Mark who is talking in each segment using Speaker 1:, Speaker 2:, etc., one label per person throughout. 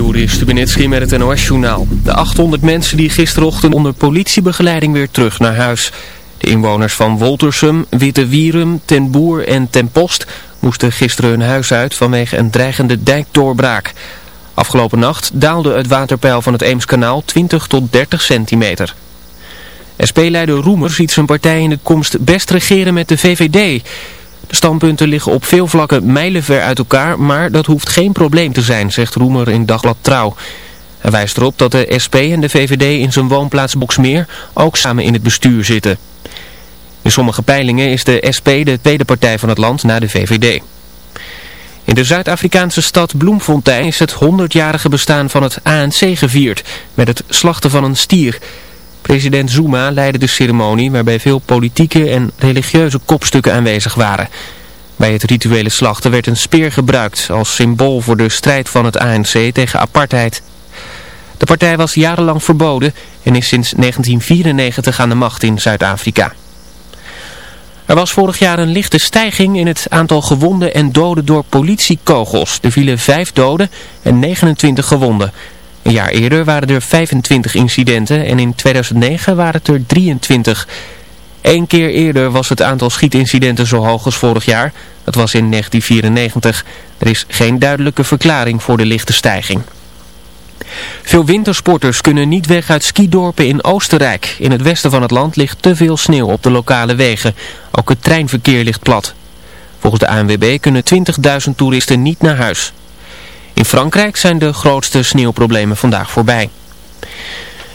Speaker 1: Juri met het NOS-journaal. De 800 mensen die gisterochtend onder politiebegeleiding weer terug naar huis. De inwoners van Woltersum, Witte Wierum, Ten Boer en Ten Post moesten gisteren hun huis uit vanwege een dreigende dijkdoorbraak. Afgelopen nacht daalde het waterpeil van het Eemskanaal 20 tot 30 centimeter. SP-leider Roemer ziet zijn partij in de komst best regeren met de VVD... De standpunten liggen op veel vlakken mijlenver uit elkaar, maar dat hoeft geen probleem te zijn, zegt Roemer in Dagblad Trouw. Hij wijst erop dat de SP en de VVD in zijn woonplaats Boksmeer ook samen in het bestuur zitten. In sommige peilingen is de SP de tweede partij van het land na de VVD. In de Zuid-Afrikaanse stad Bloemfontein is het 100-jarige bestaan van het ANC gevierd met het slachten van een stier... President Zuma leidde de ceremonie waarbij veel politieke en religieuze kopstukken aanwezig waren. Bij het rituele slachten werd een speer gebruikt als symbool voor de strijd van het ANC tegen apartheid. De partij was jarenlang verboden en is sinds 1994 aan de macht in Zuid-Afrika. Er was vorig jaar een lichte stijging in het aantal gewonden en doden door politiekogels. Er vielen vijf doden en 29 gewonden. Een jaar eerder waren er 25 incidenten en in 2009 waren het er 23. Eén keer eerder was het aantal schietincidenten zo hoog als vorig jaar. Dat was in 1994. Er is geen duidelijke verklaring voor de lichte stijging. Veel wintersporters kunnen niet weg uit skidorpen in Oostenrijk. In het westen van het land ligt te veel sneeuw op de lokale wegen. Ook het treinverkeer ligt plat. Volgens de ANWB kunnen 20.000 toeristen niet naar huis. In Frankrijk zijn de grootste sneeuwproblemen vandaag voorbij.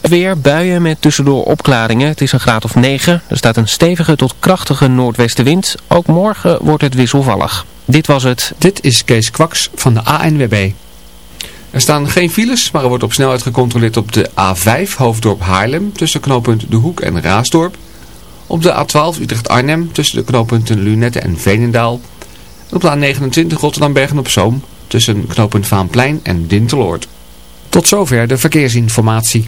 Speaker 1: Weer buien met tussendoor opklaringen. Het is een graad of 9. Er staat een stevige tot krachtige noordwestenwind. Ook morgen wordt het wisselvallig. Dit was het.
Speaker 2: Dit is Kees Kwaks van de ANWB. Er staan geen files, maar er wordt op snelheid gecontroleerd op de A5 Hoofddorp Haarlem tussen knooppunt De Hoek en Raasdorp. Op de A12 Utrecht-Arnhem tussen de knooppunten Lunette en Veenendaal. op de A29 Rotterdam-Bergen-op-Zoom tussen knooppunt Vaanplein en Dinteloord. Tot zover de verkeersinformatie.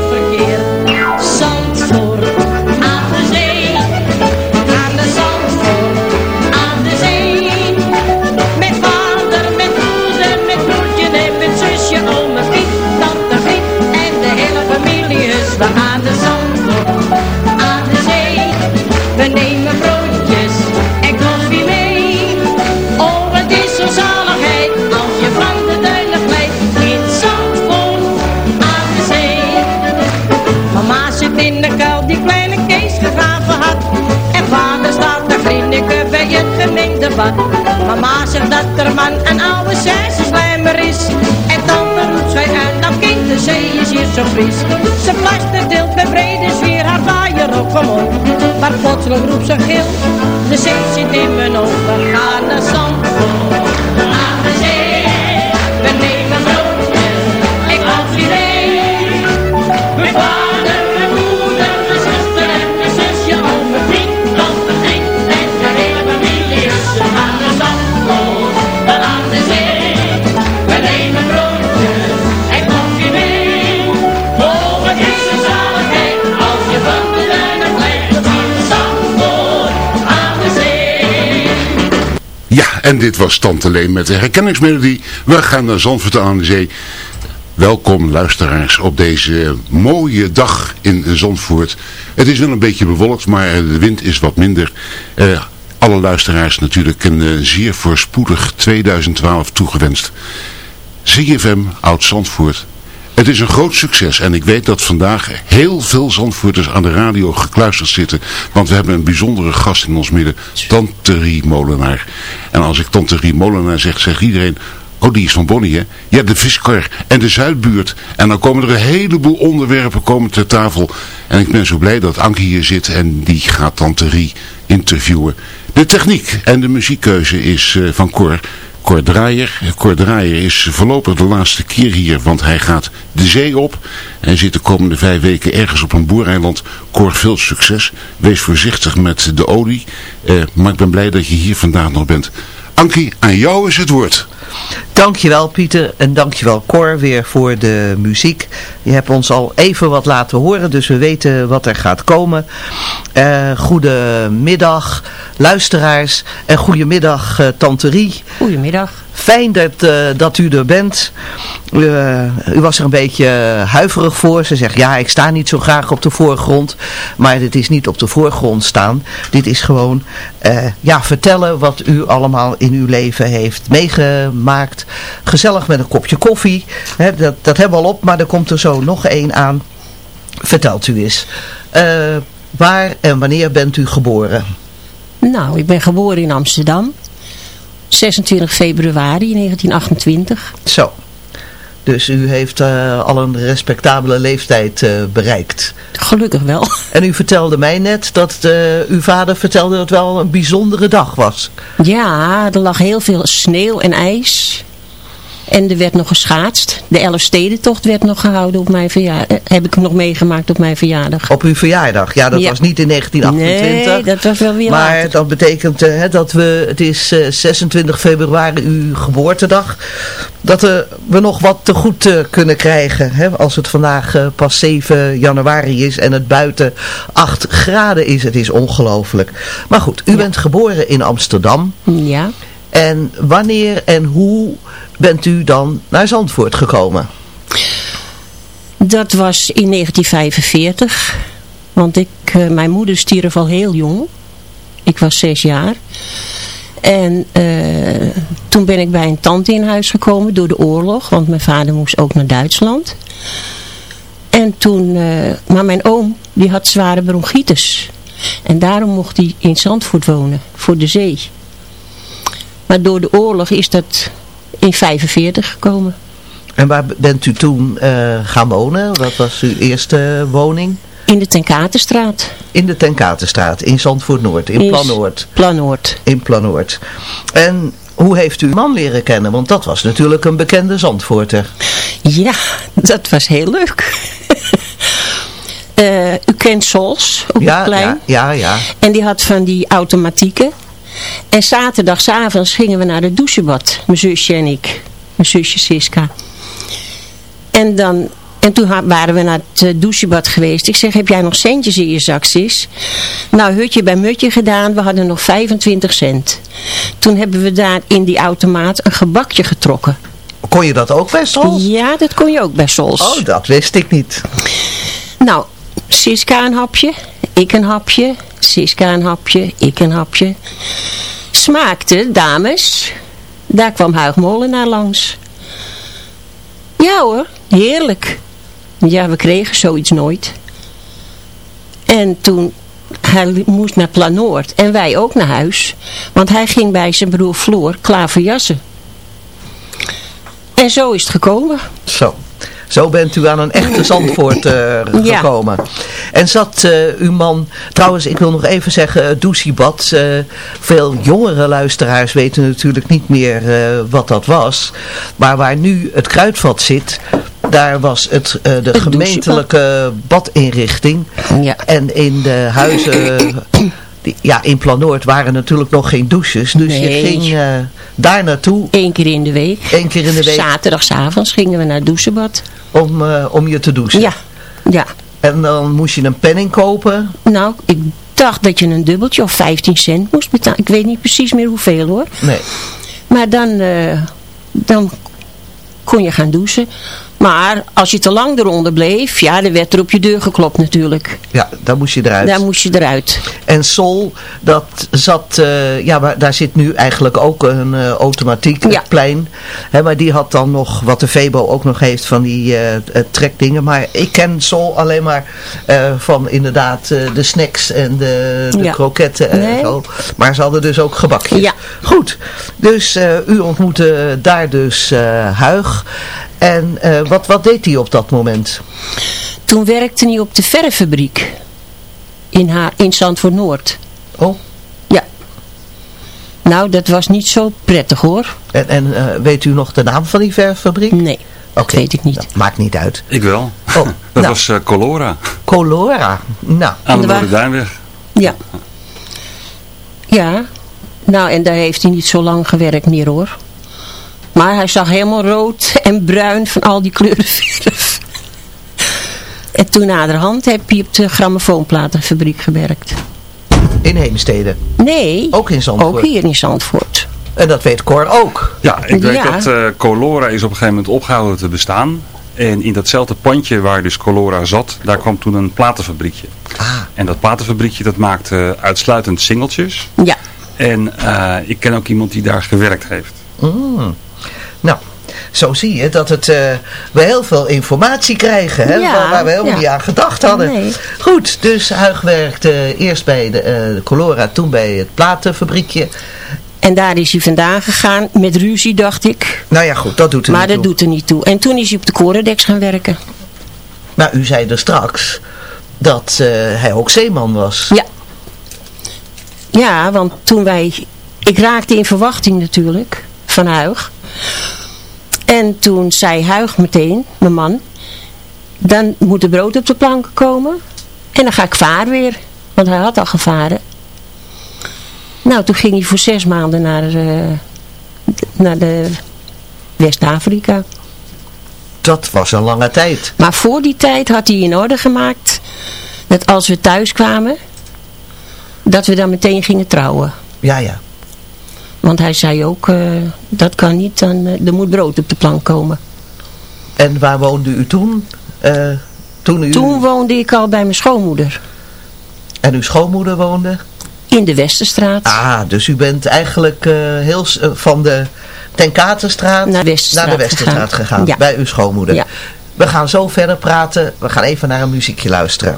Speaker 3: Mama zegt dat er man een oude slijmer is. En tante roept zij uit, nou kind, de zee is hier zo fris. Ze deelt met brede zwier haar vaaier op omhoog. Maar plotseling roept ze gil, de zee zit in mijn ogen. Gaan naar Zandvoort, en
Speaker 4: dit was Tante Leen met de herkenningsmelodie. We gaan naar Zandvoort aan de Zee. Welkom luisteraars op deze mooie dag in Zandvoort. Het is wel een beetje bewolkt, maar de wind is wat minder. Uh, alle luisteraars natuurlijk een uh, zeer voorspoedig 2012 toegewenst. ZFM Oud-Zandvoort. Het is een groot succes en ik weet dat vandaag heel veel Zandvoorters aan de radio gekluisterd zitten. Want we hebben een bijzondere gast in ons midden, Tante Rie Molenaar. En als ik Tante Rie Molenaar zeg, zegt iedereen... Oh, die is van Bonnie, hè? Ja, de Viskar en de Zuidbuurt. En dan komen er een heleboel onderwerpen komen ter tafel. En ik ben zo blij dat Anke hier zit en die gaat Tante Rie interviewen. De techniek en de muziekkeuze is uh, van Cor. Cor Draaier. Draaier is voorlopig de laatste keer hier, want hij gaat de zee op. En zit de komende vijf weken ergens op een boereiland. Cor, veel succes. Wees voorzichtig met de olie. Uh, maar ik ben blij dat je hier vandaag nog bent. Ankie, aan jou is het woord.
Speaker 5: Dankjewel Pieter en dankjewel Cor weer voor de muziek. Je hebt ons al even wat laten horen, dus we weten wat er gaat komen. Uh, goedemiddag luisteraars en goedemiddag uh, Tante Rie.
Speaker 6: Goedemiddag.
Speaker 5: Fijn dat, uh, dat u er bent. Uh, u was er een beetje huiverig voor. Ze zegt, ja, ik sta niet zo graag op de voorgrond. Maar dit is niet op de voorgrond staan. Dit is gewoon, uh, ja, vertellen wat u allemaal in uw leven heeft meegemaakt. Gezellig met een kopje koffie. He, dat, dat hebben we al op, maar er komt er zo nog één aan. Vertelt u eens. waar en wanneer bent u geboren?
Speaker 6: Nou, ik ben geboren in Amsterdam. 26 februari 1928.
Speaker 5: Zo. Dus u heeft uh, al een respectabele leeftijd uh, bereikt.
Speaker 6: Gelukkig wel.
Speaker 5: En u vertelde mij net dat uh, uw vader vertelde dat het wel een bijzondere dag was.
Speaker 6: Ja, er lag heel veel sneeuw en ijs. En er werd nog geschaatst. De Elfstedentocht werd nog gehouden op mijn verjaardag. Heb ik nog meegemaakt op mijn verjaardag.
Speaker 5: Op uw verjaardag? Ja, dat ja. was niet in 1928.
Speaker 6: Nee, dat was wel weer
Speaker 5: Maar
Speaker 6: later.
Speaker 5: dat betekent uh, dat we, het is uh, 26 februari uw geboortedag. Dat we nog wat te goed kunnen krijgen. Hè, als het vandaag pas 7 januari is en het buiten 8 graden is. Het is ongelooflijk. Maar goed, u ja. bent geboren in Amsterdam.
Speaker 6: Ja.
Speaker 5: En wanneer en hoe bent u dan naar Zandvoort gekomen?
Speaker 6: Dat was in 1945. Want ik, uh, mijn moeder stierf al heel jong. Ik was zes jaar. En uh, toen ben ik bij een tante in huis gekomen door de oorlog. Want mijn vader moest ook naar Duitsland. En toen, uh, maar mijn oom, die had zware bronchitis. En daarom mocht hij in Zandvoort wonen, voor de zee. Maar door de oorlog is dat in 45 gekomen.
Speaker 5: En waar bent u toen uh, gaan wonen? Wat was uw eerste woning?
Speaker 6: In de Tenkatenstraat.
Speaker 5: In de Tenkatenstraat, in Zandvoort Noord, in Planoord.
Speaker 6: Planoord.
Speaker 5: In Planoord. En hoe heeft u uw man leren kennen? Want dat was natuurlijk een bekende Zandvoorter.
Speaker 6: Ja, dat was heel leuk. uh, u kent Sols, op
Speaker 5: ja,
Speaker 6: het plein.
Speaker 5: Ja, ja, ja.
Speaker 6: En die had van die automatieken. En zaterdagsavonds gingen we naar het douchebad. Mijn zusje en ik. Mijn zusje Siska. En, dan, en toen waren we naar het douchebad geweest. Ik zeg, heb jij nog centjes in je zak, sis? Nou, hutje bij mutje gedaan. We hadden nog 25 cent. Toen hebben we daar in die automaat een gebakje getrokken.
Speaker 5: Kon je dat ook bij Sols?
Speaker 6: Ja, dat kon je ook bij Sols.
Speaker 5: Oh, dat wist ik niet.
Speaker 6: Nou, Siska een hapje. Ik een hapje. Siska een hapje. Ik een hapje. Smaakte, dames. Daar kwam Huig Molenaar langs. Ja hoor, heerlijk. Ja, we kregen zoiets nooit. En toen, hij moest naar Planoord en wij ook naar huis. Want hij ging bij zijn broer Floor klaverjassen. En zo is het gekomen.
Speaker 5: Zo. Zo bent u aan een echte Zandvoort uh, gekomen. Ja. En zat uh, uw man, trouwens ik wil nog even zeggen, uh, douchebad. veel jongere luisteraars weten natuurlijk niet meer wat dat was. Maar waar nu het kruidvat zit, daar was het, de het gemeentelijke badinrichting.
Speaker 6: Ja.
Speaker 5: En in de huizen... ja, in Planoord waren natuurlijk nog geen douches. Dus
Speaker 6: nee.
Speaker 5: je ging uh, daar naartoe.
Speaker 6: Eén keer in de week.
Speaker 5: Eén keer in de week.
Speaker 6: Zaterdagsavonds gingen we naar het douchebad.
Speaker 5: Om, uh, om je te douchen?
Speaker 6: Ja, ja.
Speaker 5: En dan moest je een penning kopen?
Speaker 6: Nou, ik dacht dat je een dubbeltje of 15 cent moest betalen. Ik weet niet precies meer hoeveel hoor.
Speaker 5: Nee.
Speaker 6: Maar dan, eh, dan kon je gaan douchen. Maar als je te lang eronder bleef, ja, dan werd er op je deur geklopt natuurlijk.
Speaker 5: Ja, daar moest je eruit.
Speaker 6: Daar moest je eruit.
Speaker 5: En Sol, dat zat, eh, ja, maar daar zit nu eigenlijk ook een eh, automatiek, het
Speaker 6: Ja.
Speaker 5: plein. Hè, maar die had dan nog, wat de Vebo ook nog heeft, van die eh, trekdingen. Maar ik ken Sol alleen maar van inderdaad de snacks en de, de
Speaker 6: Ja.
Speaker 5: kroketten en
Speaker 6: Nee.
Speaker 5: zo. Maar ze hadden dus ook gebakjes.
Speaker 6: Ja.
Speaker 5: Goed, dus u ontmoette daar dus Huig. En eh, wat, wat deed hij op dat moment?
Speaker 6: Toen werkte hij op de verffabriek in, haar, in Zandvoort Noord.
Speaker 5: Oh,
Speaker 6: Ja. Nou, dat was niet zo prettig hoor.
Speaker 5: en, en eh, weet u nog de naam van die verffabriek?
Speaker 6: Nee, dat
Speaker 5: Oké.
Speaker 6: weet ik niet.
Speaker 5: Dat maakt niet uit.
Speaker 7: Ik wel.
Speaker 5: Oh,
Speaker 7: Dat
Speaker 5: nou.
Speaker 7: was eh, Colora
Speaker 5: Colora. Nou,
Speaker 7: aan de
Speaker 6: En wa-
Speaker 7: Noorderduinweg.
Speaker 6: Ja. Ja. Nou, en daar heeft hij niet zo lang gewerkt meer hoor. Maar hij zag helemaal rood en bruin van al die kleuren. En toen naderhand heb hij op de grammofoonplatenfabriek gewerkt.
Speaker 5: in Heemstede.
Speaker 6: Nee,
Speaker 5: Ook in Zandvoort.
Speaker 6: ook hier in Zandvoort.
Speaker 5: En dat weet Cor ook.
Speaker 7: Ja, ik weet
Speaker 6: Ja.
Speaker 7: dat eh, Colora is op een gegeven moment opgehouden te bestaan. En in datzelfde pandje waar dus Colora zat, daar kwam toen een platenfabriekje.
Speaker 5: Ah,
Speaker 7: En dat platenfabriekje dat maakte uitsluitend singeltjes.
Speaker 6: Ja,
Speaker 7: En eh, ik ken ook iemand die daar gewerkt heeft.
Speaker 5: mm. Nou, zo zie je dat het, eh, we heel veel informatie krijgen. Hè,
Speaker 6: Ja,
Speaker 5: waar, waar we helemaal
Speaker 6: ja.
Speaker 5: niet aan gedacht hadden.
Speaker 6: Nee.
Speaker 5: Goed, dus Huig werkte eerst bij de, eh, de Colora, toen bij het platenfabriekje.
Speaker 6: en daar is hij vandaan gegaan met ruzie dacht ik.
Speaker 5: Nou ja, goed, dat doet er
Speaker 6: Maar
Speaker 5: niet
Speaker 6: dat
Speaker 5: toe.
Speaker 6: doet er niet toe. En toen is hij op de Corendex gaan werken.
Speaker 5: Maar u zei er straks dat eh, hij ook zeeman was.
Speaker 6: Ja. Ja, want toen wij... Ik raakte in verwachting natuurlijk van Huig. En toen zei Huig meteen, mijn man... Dan moet er brood op de planken komen. En dan ga ik varen weer. Want hij had al gevaren. Nou, toen ging hij voor zes maanden naar, eh, naar de West-Afrika.
Speaker 5: Dat was een lange tijd.
Speaker 6: Maar voor die tijd had hij in orde gemaakt dat als we thuis kwamen, dat we dan meteen gingen trouwen.
Speaker 5: Ja, ja.
Speaker 6: Want hij zei ook, eh, dat kan niet, dan, eh, er moet brood op de plank komen.
Speaker 5: En waar woonde u toen? Eh, toen u
Speaker 6: Toen woonde ik al bij mijn schoonmoeder
Speaker 5: en uw schoonmoeder woonde?
Speaker 6: in de Westerstraat.
Speaker 5: Ah, dus u bent eigenlijk heel van de Tenkatenstraat
Speaker 6: Naar
Speaker 5: naar de Westerstraat gegaan.
Speaker 6: gegaan. Ja.
Speaker 5: Bij uw schoonmoeder.
Speaker 6: Ja.
Speaker 5: We gaan zo verder praten. We gaan even naar een muziekje luisteren.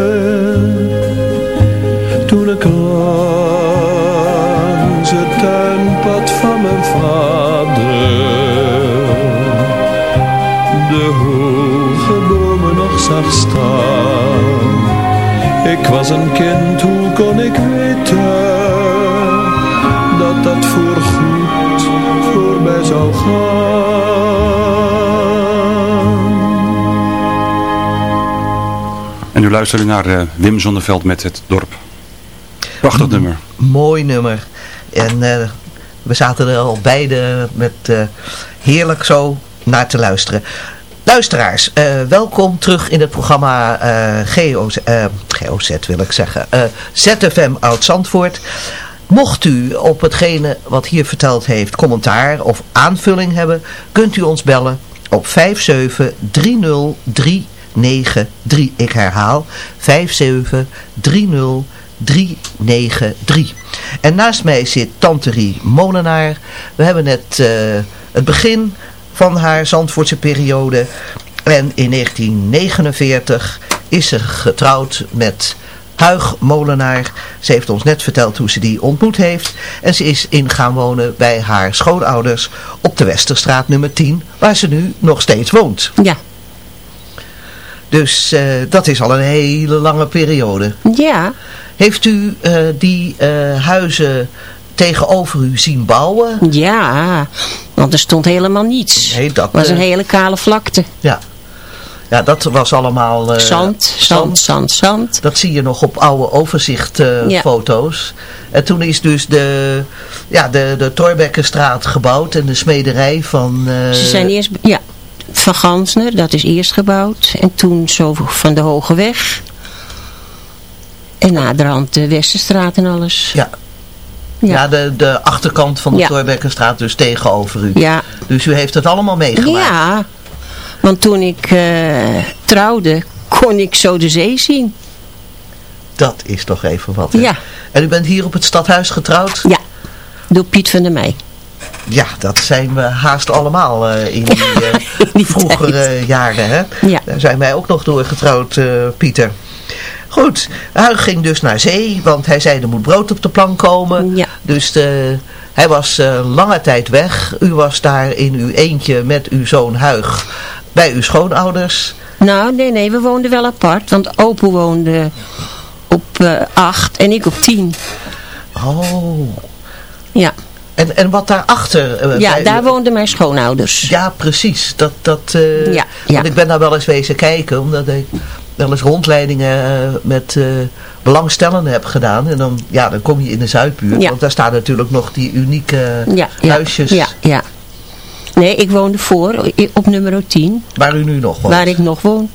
Speaker 8: Zag staan. Ik was een kind, hoe kon ik weten dat dat voorgoed voorbij zou gaan?
Speaker 7: En u luistert naar eh, Wim Zonneveld met het dorp. Prachtig nummer.
Speaker 5: Mooi nummer. En eh, we zaten er al beide met eh, heerlijk zo naar te luisteren. Luisteraars, eh, welkom terug in het programma eh GOZ, eh, GOZ wil ik zeggen, ZFM Oud-Zandvoort. Mocht u op hetgene wat hier verteld heeft commentaar of aanvulling hebben, kunt u ons bellen op 5730393. Ik herhaal, 5730393. En naast mij zit Tante Rie Molenaar. We hebben net het begin van haar Zandvoortse periode. En in 1949 is ze getrouwd met Huig Molenaar. Ze heeft ons net verteld hoe ze die ontmoet heeft. En ze is in gaan wonen bij haar schoonouders op de Westerstraat nummer 10. Waar ze nu nog steeds woont.
Speaker 6: Ja.
Speaker 5: Dus eh, dat is al een hele lange periode.
Speaker 6: Ja.
Speaker 5: Heeft u eh, die eh, huizen tegenover u zien bouwen?
Speaker 6: Ja, want er stond helemaal niets.
Speaker 5: Nee, dat
Speaker 6: was een
Speaker 5: eh,
Speaker 6: hele kale vlakte.
Speaker 5: Ja. Ja, dat was allemaal... eh,
Speaker 6: Zand, zand, zand, zand.
Speaker 5: Dat zie je nog op oude overzichtfoto's.
Speaker 6: Ja.
Speaker 5: En toen is dus de, ja, de, de Torbekkenstraat gebouwd en de smederij van... eh,
Speaker 6: Ze zijn eerst, ja, Van Gansner, dat is eerst gebouwd. En toen zo van de Hoge Weg. En naderhand de Westerstraat en alles.
Speaker 5: Ja. Ja, de, de achterkant van de
Speaker 6: Ja.
Speaker 5: Torbekkenstraat dus tegenover u.
Speaker 6: Ja.
Speaker 5: Dus u heeft het allemaal meegemaakt.
Speaker 6: Ja, want toen ik eh, trouwde, kon ik zo de zee zien.
Speaker 5: Dat is toch even wat. hè?
Speaker 6: Ja.
Speaker 5: En u bent hier op het stadhuis getrouwd?
Speaker 6: Ja, door Piet van der Meij.
Speaker 5: Ja, dat zijn we haast allemaal eh, in die, eh, vroegere jaren. Hè?
Speaker 6: Ja.
Speaker 5: Daar zijn wij ook nog door getrouwd, eh, Pieter. Goed, Huig ging dus naar zee, want hij zei er moet brood op de plank komen.
Speaker 6: Ja.
Speaker 5: Dus eh, hij was eh, lange tijd weg. U was daar in uw eentje met uw zoon Huig bij uw schoonouders.
Speaker 6: Nou, nee, nee, we woonden wel apart. Want Opo woonde op eh, acht en ik op tien.
Speaker 5: Oh.
Speaker 6: Ja,
Speaker 5: En, en wat daarachter... eh,
Speaker 6: ja
Speaker 5: bij-
Speaker 6: daar woonden mijn schoonouders.
Speaker 5: Ja, precies. Dat, dat,
Speaker 6: Ja, ja.
Speaker 5: Want ik ben daar wel eens wezen kijken, omdat ik wel eens rondleidingen eh, met eh, belangstellenden heb gedaan. En dan, ja, dan kom je in de Zuidbuurt,
Speaker 6: Ja.
Speaker 5: want daar staan natuurlijk nog die unieke
Speaker 6: ja,
Speaker 5: huisjes
Speaker 6: Ja, ja. Nee, ik woonde voor, op nummer 10,
Speaker 5: waar u nu nog woont.
Speaker 6: waar ik nog woon.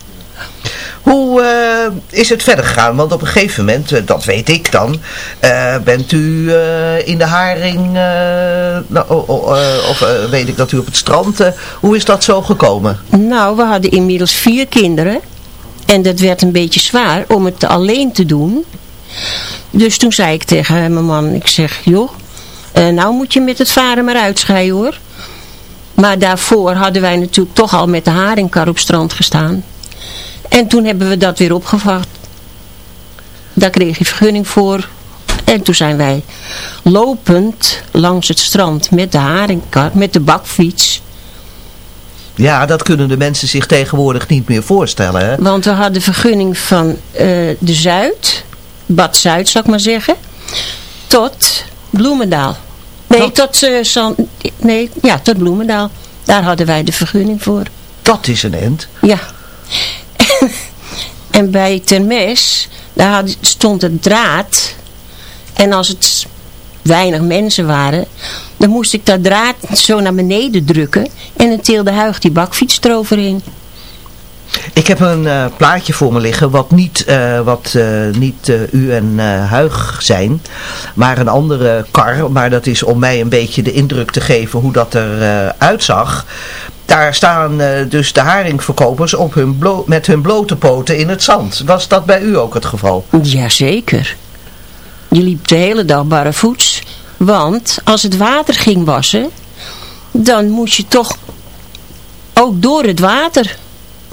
Speaker 5: Hoe eh, is het verder gegaan? Want op een gegeven moment, dat weet ik dan, bent u in de haring, nou, of weet ik dat u op het strand, hoe is dat zo gekomen?
Speaker 6: Nou, we hadden inmiddels vier kinderen. En dat werd een beetje zwaar om het alleen te doen. Dus toen zei ik tegen mijn man, ik zeg, joh, eh, nou moet je met het varen maar uitscheiden hoor. Maar daarvoor hadden wij natuurlijk toch al met de haringkar op strand gestaan. En toen hebben we dat weer opgevat. Daar kreeg je vergunning voor. En toen zijn wij lopend langs het strand met de haringkar, met de bakfiets.
Speaker 5: Ja, dat kunnen de mensen zich tegenwoordig niet meer voorstellen. Hè?
Speaker 6: Want we hadden vergunning van eh, de Zuid, Bad Zuid zou ik maar zeggen, tot Bloemendaal. Nee,
Speaker 5: Tot-
Speaker 6: tot, eh, San, nee, ja, tot Bloemendaal. Daar hadden wij de vergunning voor.
Speaker 5: Dat is een end.
Speaker 6: Ja. en bij Termes, daar had, stond het draad. En als het weinig mensen waren, dan moest ik dat draad zo naar beneden drukken en dan tilde Huig die bakfiets eroverheen.
Speaker 5: Ik heb een eh, plaatje voor me liggen wat niet, eh, wat, eh, niet u en Huig zijn, maar een andere kar. Maar dat is om mij een beetje de indruk te geven hoe dat eruit uitzag. Daar staan dus de haringverkopers op hun met hun blote poten in het zand. Was dat bij u ook het geval?
Speaker 6: Jazeker. Je liep de hele dag barrevoets. Want als het water ging wassen, dan moest je toch ook door het water.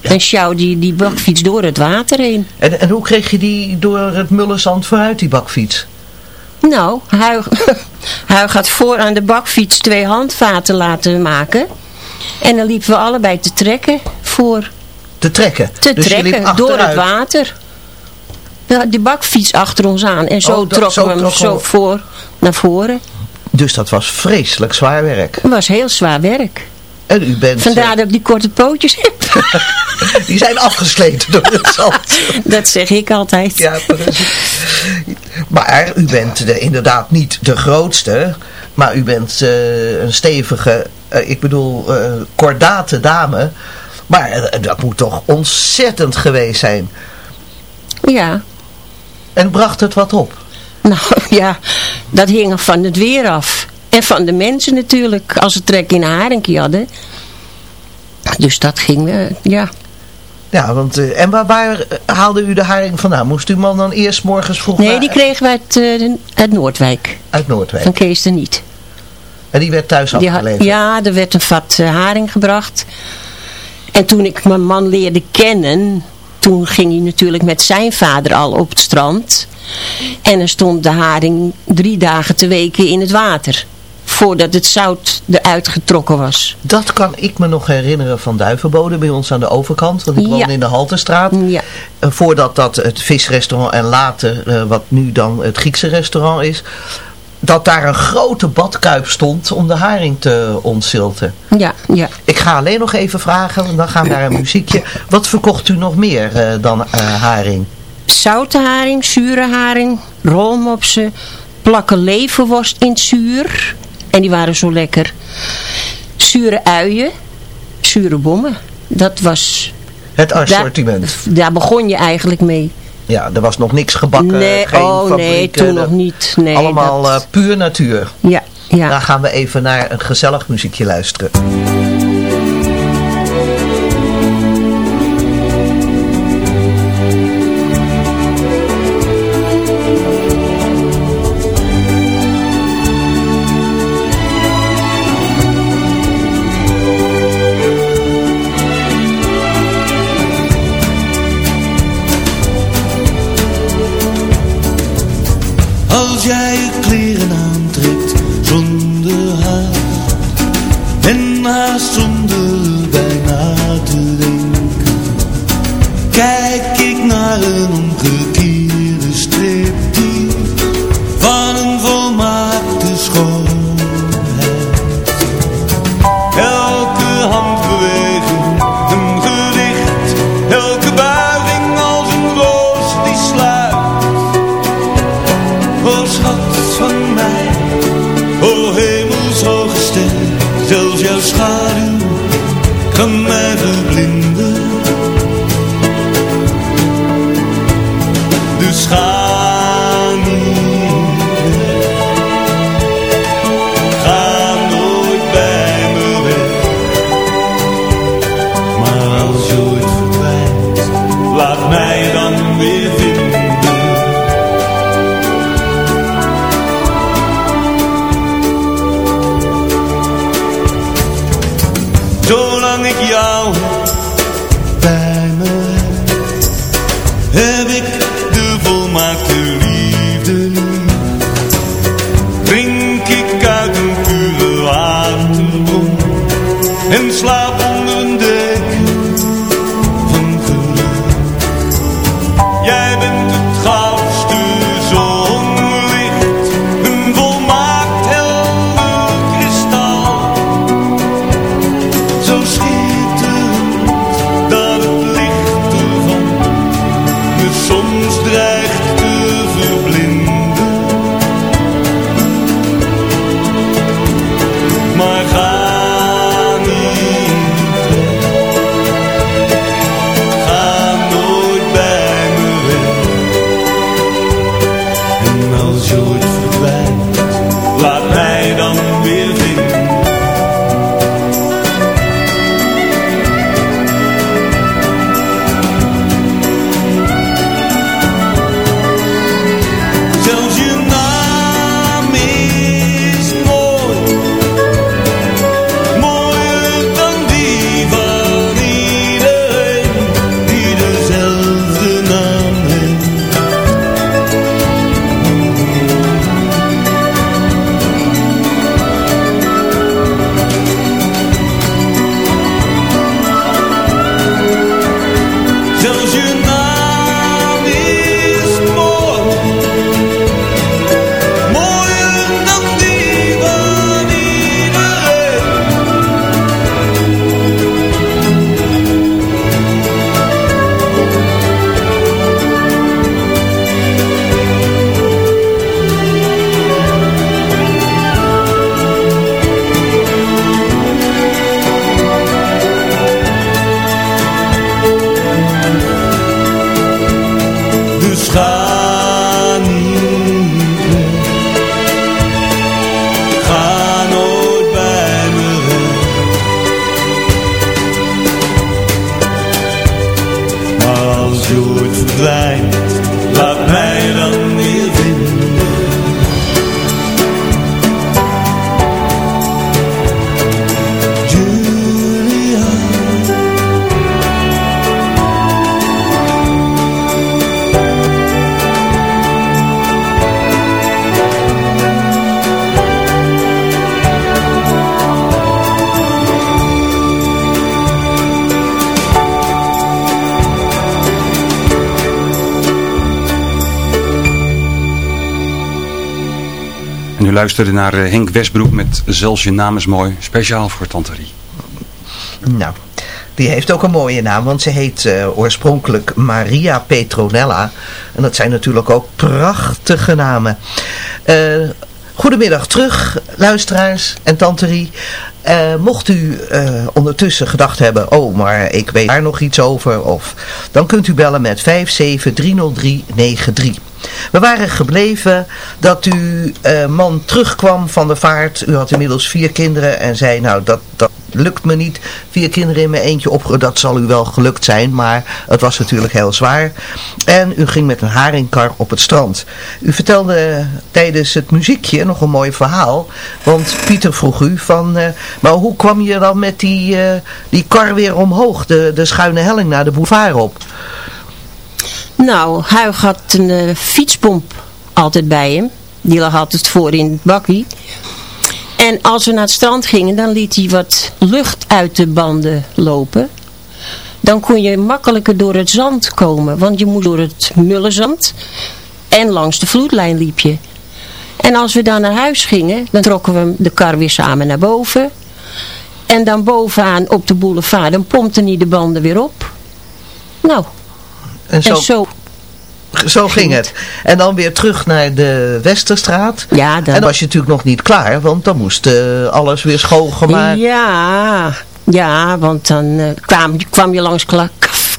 Speaker 6: En sjouw die, die bakfiets door het water heen.
Speaker 5: En, en hoe kreeg je die door het mullenzand vooruit, die bakfiets?
Speaker 6: Nou, Huig, Huig had voor aan de bakfiets twee handvaten laten maken. En dan liepen we allebei te trekken voor.
Speaker 5: Te trekken?
Speaker 6: Te
Speaker 5: dus
Speaker 6: trekken door het water. Die bakfiets achter ons aan. En zo oh, trokken we hem zo voor, naar voren.
Speaker 5: Dus dat was vreselijk zwaar werk.
Speaker 6: Het was heel zwaar werk.
Speaker 5: En u bent...
Speaker 6: Vandaar eh, dat ik die korte pootjes heb.
Speaker 5: die zijn afgesleten door het zand.
Speaker 6: dat zeg ik altijd.
Speaker 5: Ja, Maar u bent inderdaad niet de grootste. Maar u bent uh, een stevige, uh, ik bedoel, kordate dame. Maar dat moet toch ontzettend geweest zijn.
Speaker 6: Ja.
Speaker 5: En bracht het wat op?
Speaker 6: Nou ja, dat hing van het weer af. En van de mensen natuurlijk, als ze trek in een haringje hadden. Dus dat ging, uh, ja.
Speaker 5: Ja, want, uh, en waar, waar, haalde u de haring vandaan? Moest uw man dan eerst morgens vroeg
Speaker 6: Nee, die kregen we uit, uh, uit Noordwijk.
Speaker 5: Uit Noordwijk?
Speaker 6: Van Kees er niet.
Speaker 5: En die werd thuis afgeleverd?
Speaker 6: Ja, er werd een vat haring gebracht. En toen ik mijn man leerde kennen, toen ging hij natuurlijk met zijn vader al op het strand. En er stond de haring drie dagen te weken in het water. Voordat het zout eruit getrokken was.
Speaker 5: Dat kan ik me nog herinneren van Duivenbode bij ons aan de overkant. Want ik woon in de Haltestraat.
Speaker 6: Ja.
Speaker 5: Eh, voordat dat het visrestaurant en later, eh, wat nu dan het Griekse restaurant is dat daar een grote badkuip stond om de haring te ontzilten.
Speaker 6: Ja, ja.
Speaker 5: Ik ga alleen nog even vragen, want dan gaan we naar een muziekje. Wat verkocht u nog meer uh, dan uh, haring?
Speaker 6: Zoute haring, zure haring, rolmopsen, plakken leverworst in zuur. En die waren zo lekker. Zure uien, zure bommen. Dat was...
Speaker 5: Het assortiment.
Speaker 6: Daar, daar begon je eigenlijk mee.
Speaker 5: Ja, er was nog niks gebakken,
Speaker 6: nee,
Speaker 5: geen
Speaker 6: oh,
Speaker 5: fabrieken.
Speaker 6: nee, toen nog niet. Nee,
Speaker 5: allemaal
Speaker 6: dat...
Speaker 5: uh, puur natuur.
Speaker 6: Ja, ja.
Speaker 5: Dan gaan we even naar een gezellig muziekje luisteren.
Speaker 7: Luisterde naar eh, Henk Westbroek met Zelfs je naam is mooi, speciaal voor Tante Rie.
Speaker 5: Nou, die heeft ook een mooie naam, want ze heet eh, oorspronkelijk Maria Petronella. En dat zijn natuurlijk ook prachtige namen. Eh, goedemiddag terug, luisteraars en tanterie. Uh, mocht u ondertussen gedacht hebben, oh, maar ik weet daar nog iets over, of, dan kunt u bellen met 5730393. We waren gebleven dat uw man terugkwam van de vaart. U had inmiddels vier kinderen en zei, nou, dat, dat lukt me niet. Vier kinderen in mijn eentje op, dat zal u wel gelukt zijn, maar het was natuurlijk heel zwaar. En u ging met een haringkar op het strand. U vertelde tijdens het muziekje nog een mooi verhaal, want Pieter vroeg u van, uh, maar hoe kwam je dan met die, uh, die kar weer omhoog, de, de schuine helling naar de boulevard op?
Speaker 6: Nou, Huig had een uh, fietspomp altijd bij hem. Die lag altijd voor in het bakkie. En als we naar het strand gingen, dan liet hij wat lucht uit de banden lopen. Dan kon je makkelijker door het zand komen. Want je moest door het mullenzand en langs de vloedlijn liep je. En als we dan naar huis gingen, dan trokken we de kar weer samen naar boven. En dan bovenaan op de boulevard, dan pompte hij de banden weer op. Nou,
Speaker 5: en zo, en zo zo ging het. En dan weer terug naar de Westerstraat.
Speaker 6: Ja, dan...
Speaker 5: En dan was je natuurlijk nog niet klaar, want dan moest uh, alles weer schoongemaakt.
Speaker 6: Ja, ja, want dan uh, kwam, kwam je langs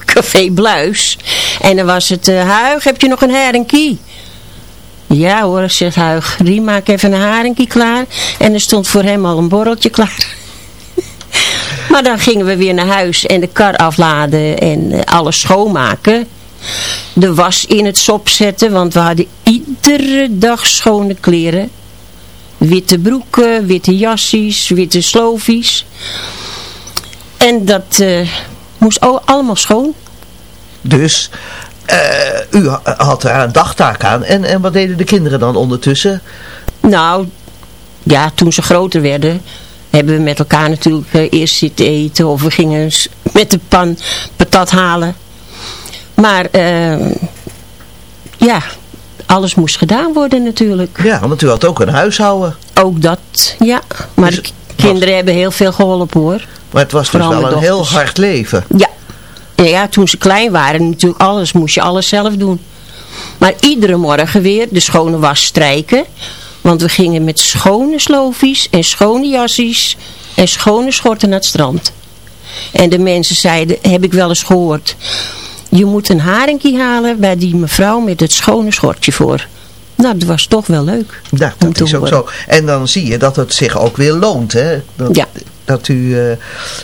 Speaker 6: Café Bluis. En dan was het, uh, Huig, heb je nog een haringkie? Ja hoor, zegt Huig, Rie, maak even een haringkie klaar. En er stond voor hem al een borreltje klaar. Maar dan gingen we weer naar huis en de kar afladen en alles schoonmaken de was in het sop zetten, want we hadden iedere dag schone kleren. Witte broeken, witte jassies, witte slofies. En dat uh, moest allemaal schoon.
Speaker 5: Dus uh, u had er een dagtaak aan. En, en wat deden de kinderen dan ondertussen?
Speaker 6: Nou, ja, toen ze groter werden, hebben we met elkaar natuurlijk uh, eerst zitten eten. Of we gingen met de pan patat halen. Maar uh, ja, alles moest gedaan worden natuurlijk.
Speaker 5: Ja, want u had ook een huishouden.
Speaker 6: Ook dat, ja. Maar dus de kinderen hebben heel veel geholpen hoor.
Speaker 5: Maar het was dus wel een heel hard leven.
Speaker 6: Ja. Ja, toen ze klein waren natuurlijk alles, moest je alles zelf doen. Maar iedere morgen weer de schone was strijken. Want we gingen met schone slofies en schone jassies en schone schorten naar het strand. En de mensen zeiden, heb ik wel eens gehoord je moet een haringkie halen bij die mevrouw met het schone schortje voor. Nou, dat was toch wel leuk.
Speaker 5: Ja, dat is ook zo. En dan zie je dat het zich ook weer loont, hè? Dat,
Speaker 6: ja.
Speaker 5: dat u uh,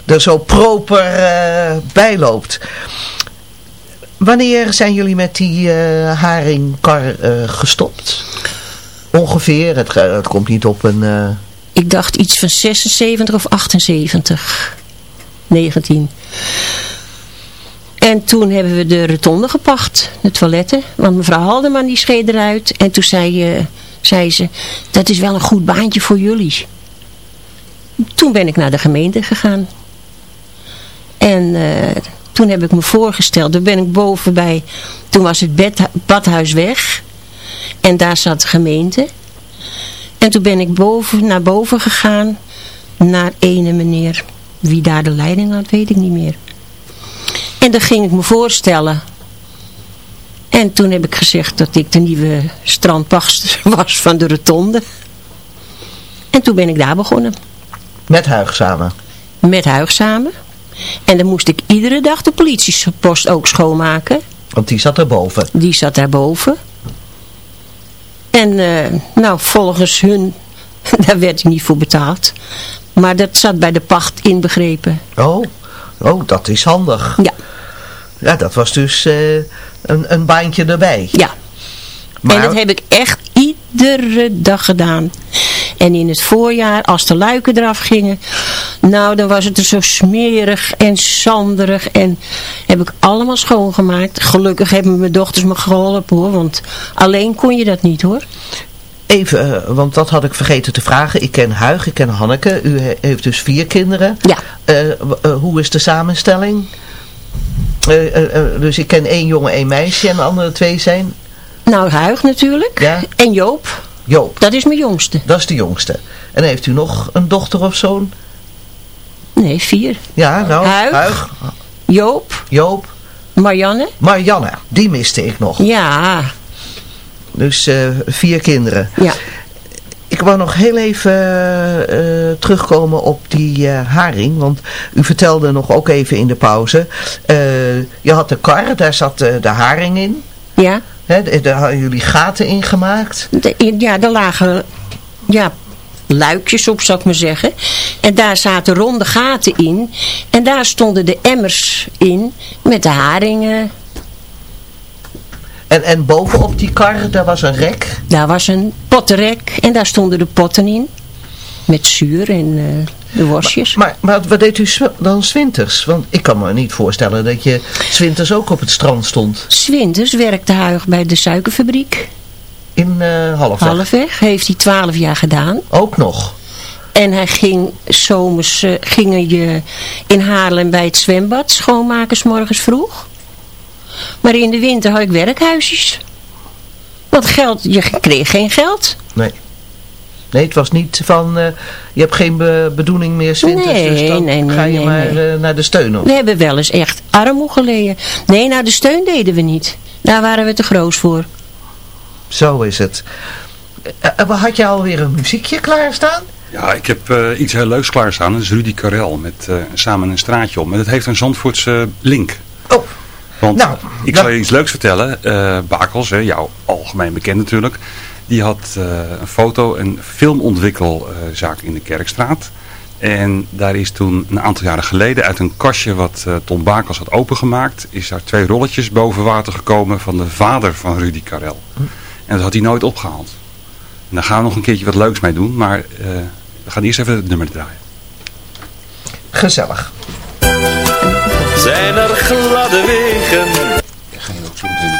Speaker 5: er zo proper uh, bij loopt. Wanneer zijn jullie met die uh, haringkar gestopt? Ongeveer, het, het komt niet op een...
Speaker 6: Ik dacht iets van 76 of 78. 19. En toen hebben we de rotonde gepacht, de toiletten. Want mevrouw Haldeman die scheed eruit. En toen zei, uh, zei ze, dat is wel een goed baantje voor jullie. Toen ben ik naar de gemeente gegaan. En uh, toen heb ik me voorgesteld, daar ben ik boven bij, toen was het badhuis weg. En daar zat de gemeente. En toen ben ik boven, naar boven gegaan, naar ene meneer. Wie daar de leiding had, weet ik niet meer. En dan ging ik me voorstellen. En toen heb ik gezegd dat ik de nieuwe strandpachter was van de rotonde. En toen ben ik daar begonnen.
Speaker 5: Met Huig samen?
Speaker 6: Met Huig samen. En dan moest ik iedere dag de politiepost ook schoonmaken.
Speaker 5: Want die zat daarboven?
Speaker 6: Die zat daarboven. En uh, nou, volgens hun, daar werd ik niet voor betaald. Maar dat zat bij de pacht inbegrepen.
Speaker 5: Oh, oh dat is handig.
Speaker 6: Ja.
Speaker 5: Ja, dat was dus uh, een, een baantje erbij.
Speaker 6: Ja. Maar... En dat heb ik echt iedere dag gedaan. En in het voorjaar, als de luiken eraf gingen, nou dan was het er zo smerig en zanderig. En heb ik allemaal schoongemaakt. Gelukkig hebben mijn dochters me geholpen hoor, want alleen kon je dat niet hoor.
Speaker 5: Even, uh, want dat had ik vergeten te vragen. Ik ken Huig, ik ken Hanneke. U heeft dus vier kinderen.
Speaker 6: Ja.
Speaker 5: Uh, hoe is de samenstelling? Uh, uh, dus ik ken één jongen, één meisje en de andere twee zijn?
Speaker 6: Nou, Huig natuurlijk.
Speaker 5: Ja.
Speaker 6: En Joop.
Speaker 5: Joop.
Speaker 6: Dat is mijn jongste.
Speaker 5: Dat is de jongste. En heeft u nog een dochter of zoon?
Speaker 6: Nee, vier.
Speaker 5: Ja, nou,
Speaker 6: Huig. Joop.
Speaker 5: Joop.
Speaker 6: Marianne.
Speaker 5: Marianne, die miste ik nog.
Speaker 6: Ja.
Speaker 5: Dus eh, vier kinderen.
Speaker 6: Ja.
Speaker 5: Ik wou nog heel even eh, terugkomen op die eh, haring. Want u vertelde nog ook even in de pauze. je had de kar, daar zat de haring in.
Speaker 6: Ja.
Speaker 5: Hè, daar hadden jullie gaten in gemaakt.
Speaker 6: De, ja, er lagen ja, luikjes op, zou ik maar zeggen. En daar zaten ronde gaten in. En daar stonden de emmers in met de haringen.
Speaker 5: En, en bovenop die kar, daar was een rek?
Speaker 6: Daar was een pottenrek en daar stonden de potten in. Met zuur en uh, de worstjes.
Speaker 5: Maar, maar, wat deed u dan zwinters? Want ik kan me niet voorstellen dat je zwinters ook op het strand stond.
Speaker 6: Zwinters werkte Huig bij de suikerfabriek.
Speaker 5: In uh, Halfweg?
Speaker 6: Halfweg. Heeft hij twaalf jaar gedaan.
Speaker 5: Ook nog?
Speaker 6: En hij ging zomers, uh, gingen je in Haarlem bij het zwembad schoonmaken s morgens vroeg. Maar in de winter had ik werkhuisjes. Want geld, je kreeg geen geld.
Speaker 5: Nee. Nee, het was niet van, uh, je hebt geen be bedoeling meer winters,
Speaker 6: nee,
Speaker 5: dus dan
Speaker 6: nee, nee,
Speaker 5: ga je maar uh, naar de steun. Of?
Speaker 6: We hebben wel eens echt armoe geleden. Nee, naar de steun deden we niet. Daar waren we te groot voor.
Speaker 5: Zo is het. Uh, had je alweer een muziekje klaarstaan?
Speaker 7: Ja, ik heb uh, iets heel leuks klaarstaan. Dat is Rudy Karel met uh, Samen een straatje om. En het heeft een Zandvoortse link.
Speaker 5: Oh.
Speaker 7: Want
Speaker 5: nou,
Speaker 7: ik zal je iets leuks vertellen. Uh, Bakels, hè, jou algemeen bekend natuurlijk. Die had een foto, een filmontwikkelzaak in de Kerkstraat. En daar is toen een aantal jaren geleden uit een kastje wat Tom Bakels had opengemaakt. Is daar twee rolletjes boven water gekomen van de vader van Rudy Karel. En dat had hij nooit opgehaald. En daar gaan we nog een keertje wat leuks mee doen. Maar uh, we gaan eerst even het nummer draaien.
Speaker 5: Gezellig.
Speaker 8: Zijn er gladde wegen?
Speaker 4: Ik ga je ook zo meteen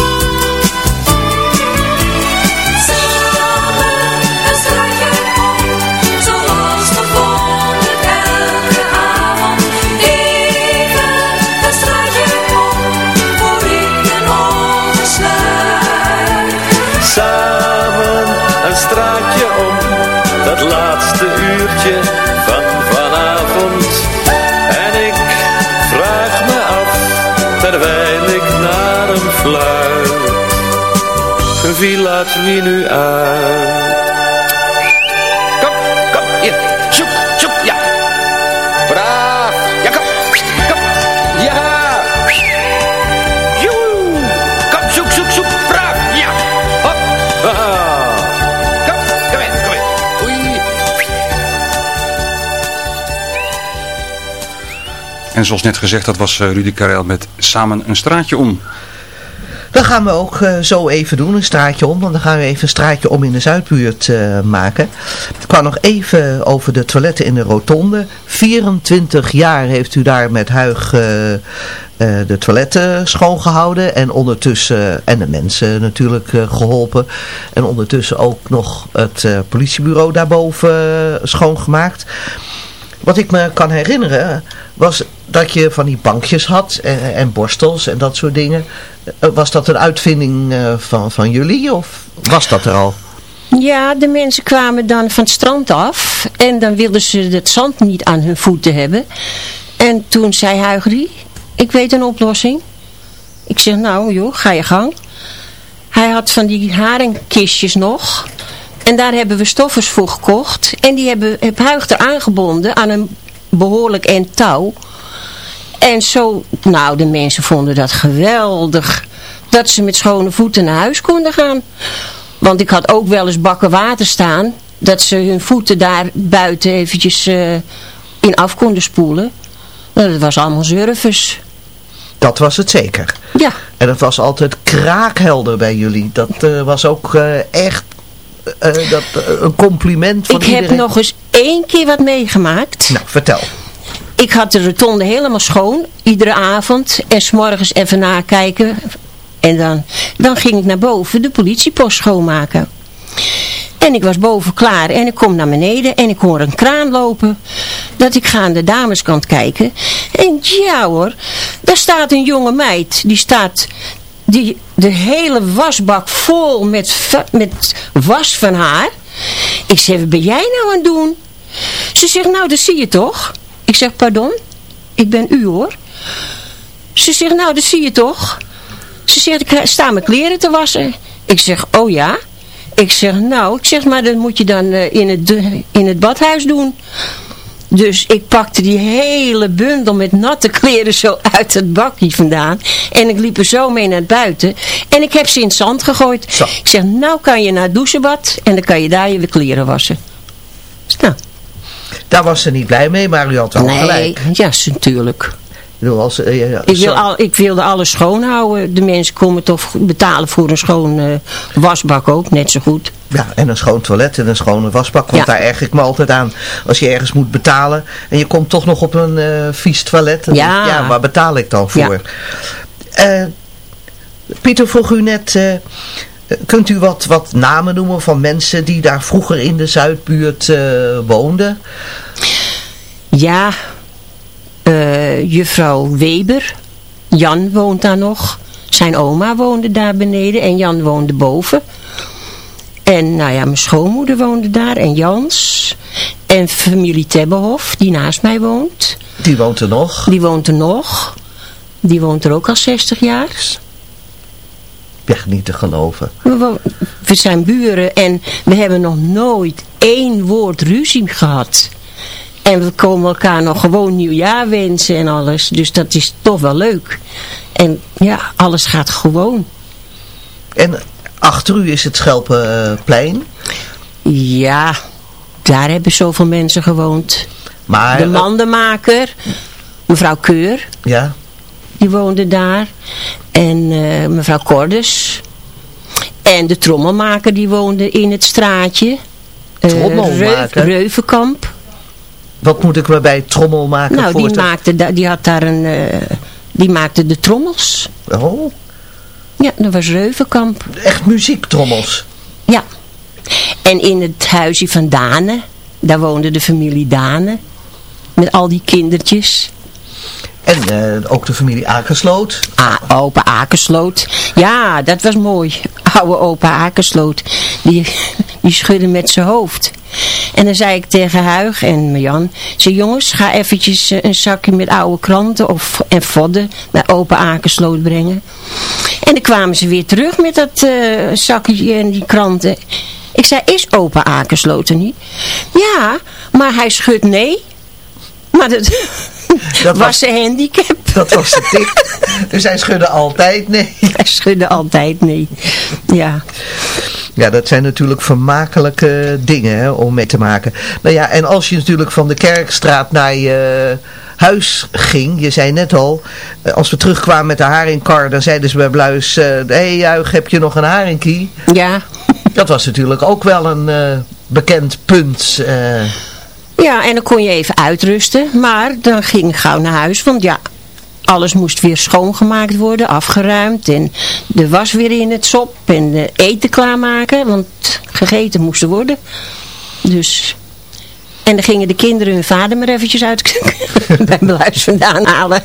Speaker 8: Fluit. Wie laat wie nu uit?
Speaker 9: Kom, kom, hier, zoek, zoek, ja. Braaf, ja kom, kom, ja. Joe, kom, zoek, zoek, zoek, braaf, ja. Hop, haha. Kom, kom in, kom in.
Speaker 7: En zoals net gezegd, dat was eh, Rudy Karel met Samen een straatje om.
Speaker 5: Dat gaan we ook eh, zo even doen, een straatje om. Want dan gaan we even een straatje om in de Zuidbuurt eh, maken. Ik kwam nog even over de toiletten in de rotonde. 24 jaar heeft u daar met Huig eh, de toiletten schoongehouden. En ondertussen, en de mensen natuurlijk eh, geholpen. En ondertussen ook nog het politiebureau daarboven schoongemaakt. Wat ik me kan herinneren was dat je van die bankjes had en, en borstels en dat soort dingen. Eh, Was dat een uitvinding eh, van, van jullie of was dat er al?
Speaker 6: Ja, de mensen kwamen dan van het strand af en dan wilden ze het zand niet aan hun voeten hebben. En toen zei Huigrie, ik weet een oplossing. Ik zeg, nou joh, ga je gang. Hij had van die haringkistjes nog. En daar hebben we stoffers voor gekocht. En die hebben heb Huig er aangebonden aan een behoorlijk end touw. En zo, nou de mensen vonden dat geweldig. Dat ze met schone voeten naar huis konden gaan. Want ik had ook wel eens bakken water staan. Dat ze hun voeten daar buiten eventjes eh, in af konden spoelen. Nou, dat was allemaal zurfers.
Speaker 5: Dat was het zeker.
Speaker 6: Ja.
Speaker 5: En het was altijd kraakhelder bij jullie. Dat eh, was ook eh, echt dat, een compliment van
Speaker 6: Ik
Speaker 5: iedereen.
Speaker 6: heb nog eens één keer wat meegemaakt.
Speaker 5: Nou, vertel.
Speaker 6: Ik had de rotonde helemaal schoon, iedere avond. En s'morgens even nakijken. En dan, dan ging ik naar boven de politiepost schoonmaken. En ik was boven klaar en ik kom naar beneden en ik hoor een kraan lopen. Dat ik ga aan de dameskant kijken. En ja hoor, daar staat een jonge meid. Die staat die, de hele wasbak vol met, met was van haar. Ik zeg, wat ben jij nou aan het doen? Ze zegt, nou dat zie je toch? Ik zeg, pardon? Ik ben u hoor. Ze zegt, nou dat zie je toch? Ze zegt, ik sta mijn kleren te wassen. Ik zeg, oh ja? Ik zeg, nou, ik zeg, maar dat moet je dan eh, in, het, in het badhuis doen. Dus ik pakte die hele bundel met natte kleren zo uit het bakje vandaan. En ik liep er zo mee naar buiten. En ik heb ze in het zand gegooid. Ik zeg, nou kan je naar het douchebad en dan kan je daar je kleren wassen. Nou,
Speaker 5: Daar was ze niet blij mee, maar u had wel
Speaker 6: nee,
Speaker 5: gelijk.
Speaker 6: ja, natuurlijk.
Speaker 5: Ik eh,
Speaker 6: Ik,
Speaker 5: zo-
Speaker 6: wil al, ik wilde alles schoon houden. De mensen komen toch betalen voor een schoon eh, wasbak ook, net zo goed.
Speaker 5: Ja, en een schoon toilet en een schone wasbak. Want
Speaker 6: Ja.
Speaker 5: daar erg ik me altijd aan. Als je ergens moet betalen en je komt toch nog op een eh, vies toilet.
Speaker 6: Ja.
Speaker 5: ik, ja, waar betaal ik dan voor? Pieter vroeg u net, kunt u wat, wat namen noemen van mensen die daar vroeger in de Zuidbuurt eh, woonden?
Speaker 6: Ja, eh, juffrouw Weber. Jan woont daar nog. Zijn oma woonde daar beneden en Jan woonde boven. En nou ja, mijn schoonmoeder woonde daar en Jans. En familie Tebbehof, die naast mij woont.
Speaker 5: Die woont er nog.
Speaker 6: Die woont er nog. Die woont er ook al 60 jaar.
Speaker 5: Ja, niet te geloven.
Speaker 6: We zijn buren en we hebben nog nooit één woord ruzie gehad. En we komen elkaar nog gewoon nieuwjaar wensen en alles. Dus dat is toch wel leuk. En ja, alles gaat gewoon.
Speaker 5: En achter u is het Schelpenplein.
Speaker 6: Ja, daar hebben zoveel mensen gewoond.
Speaker 5: Maar,
Speaker 6: De
Speaker 5: eh,
Speaker 6: mandenmaker, mevrouw Keur,
Speaker 5: Ja,
Speaker 6: die woonde daar. En eh, mevrouw Cordes. En de trommelmaker die woonde in het straatje. Eh,
Speaker 5: Trommelmaker?
Speaker 6: Reu- Reuvenkamp.
Speaker 5: wat moet ik me bij trommel maken
Speaker 6: Nou, die, maakte, die had daar een... eh, die maakte de trommels.
Speaker 5: Oh,
Speaker 6: Ja, dat was Reuvenkamp.
Speaker 5: echt muziektrommels.
Speaker 6: Ja. En in het huisje van Dane, daar woonde de familie Dane. Met al die kindertjes.
Speaker 5: En eh, ook de familie Akersloot.
Speaker 6: A opa Akersloot. Ja, dat was mooi. Oude opa Akersloot. Die, die schudde met zijn hoofd. En dan zei ik tegen Huig en Jan, zei jongens, ga eventjes eh, een zakje met oude kranten of, en vodden naar open Akersloot brengen. En dan kwamen ze weer terug met dat uh, zakje en die kranten. Ik zei, is open Akersloot er niet? Ja, maar hij schudt nee. Maar dat, dat was, zijn handicap.
Speaker 5: Dat was de tip. dus hij schudde altijd nee.
Speaker 6: Hij schudde altijd nee. Ja.
Speaker 5: Ja, dat zijn natuurlijk vermakelijke dingen hè, om mee te maken. Nou ja, en als je natuurlijk van de Kerkstraat naar je huis ging, je zei net al, eh, als we terugkwamen met de haringkar, dan zeiden ze bij Bluis, hé uh, hey, Juich, heb je nog een haringkie?
Speaker 6: Ja.
Speaker 5: Dat was natuurlijk ook wel een uh, bekend punt. Uh,
Speaker 6: ja, en dan kon je even uitrusten. Maar dan ging ik gauw naar huis. Want ja, alles moest weer schoongemaakt worden, afgeruimd. En de was weer in het sop. En de eten klaarmaken. Want gegeten moest worden. Dus... En dan gingen de kinderen hun vader maar eventjes uit bij mijn huis vandaan halen.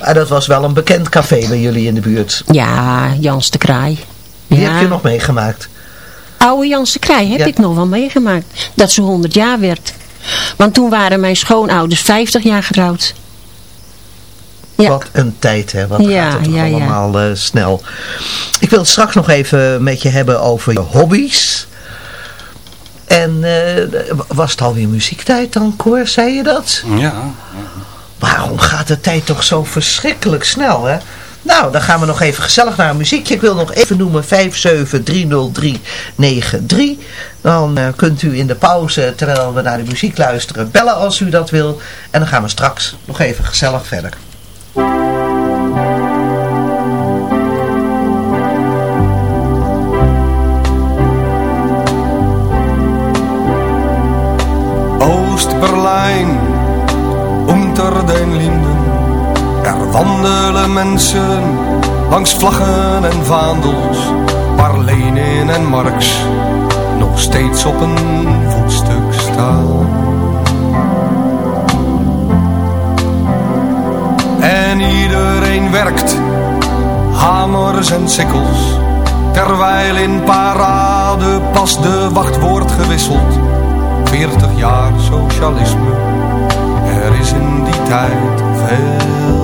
Speaker 5: Ah, dat was wel een bekend café bij jullie in de buurt.
Speaker 6: Ja, Jans de Kraai.
Speaker 5: Die heb je nog meegemaakt
Speaker 6: oude Janse Krij heb ik nog wel meegemaakt. Dat ze 100 jaar werd. Want toen waren mijn schoonouders 50 jaar getrouwd.
Speaker 5: Ja. Wat een tijd, hè? Wat ja, gaat het ja, allemaal uh, snel. Ik wil het straks nog even met je hebben over je hobby's. En uh, was het alweer muziektijd dan, Cor? Zei je dat?
Speaker 7: Ja.
Speaker 5: Waarom gaat de tijd toch zo verschrikkelijk snel, hè? Nou, dan gaan we nog even gezellig naar muziekje. Ik wil nog even noemen 5730393. Dan uh, kunt u in de pauze, terwijl we naar de muziek luisteren, bellen als u dat wil. En dan gaan we straks nog even gezellig verder.
Speaker 10: Oost-Berlijn, unter den wandelen mensen langs vlaggen en vaandels, waar Lenin en Marx nog steeds op een voetstuk staan. En iedereen werkt, hamers en sikkels, terwijl in parade pas de wacht wordt gewisseld. 40 jaar socialisme, er is in die tijd veel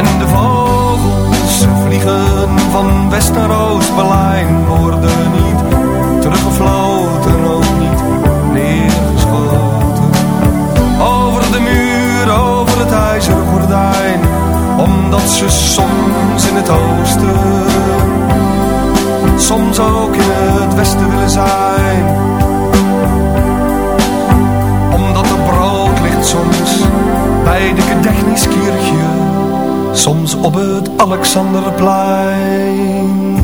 Speaker 10: En de vogels vliegen van west naar oost-Berlijn Worden niet teruggefloten, ook niet neergeschoten. Over de muur, over het ijzeren gordijn Omdat ze soms in het oosten ook in het westen willen zijn. Omdat er brood ligt soms bij de Gedechniskirchje, soms op het Alexanderplein.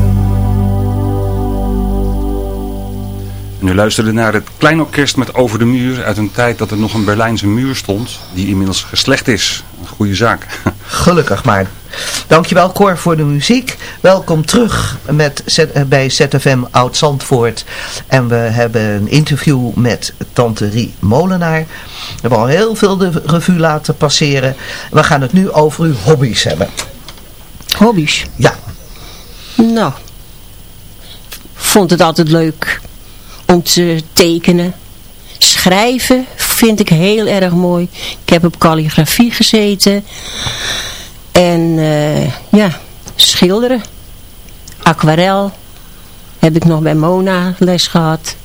Speaker 7: En u luisterde naar het Klein Orkest met Over de Muur uit een tijd dat er nog een Berlijnse muur stond, die inmiddels geslecht is. Een goede zaak.
Speaker 5: Gelukkig maar. Dankjewel Cor voor de muziek. Welkom terug met, Z- eh, bij ZFM Oud Zandvoort. En we hebben een interview met Tante Rie Molenaar. We hebben al heel veel de revue laten passeren. We gaan het nu over uw hobby's hebben.
Speaker 6: Hobby's?
Speaker 5: Ja.
Speaker 6: Nou, vond het altijd leuk om te tekenen. Schrijven vind ik heel erg mooi. Ik heb op calligrafie gezeten. En eh, ja, schilderen. Aquarel. Heb ik nog bij Mona les gehad.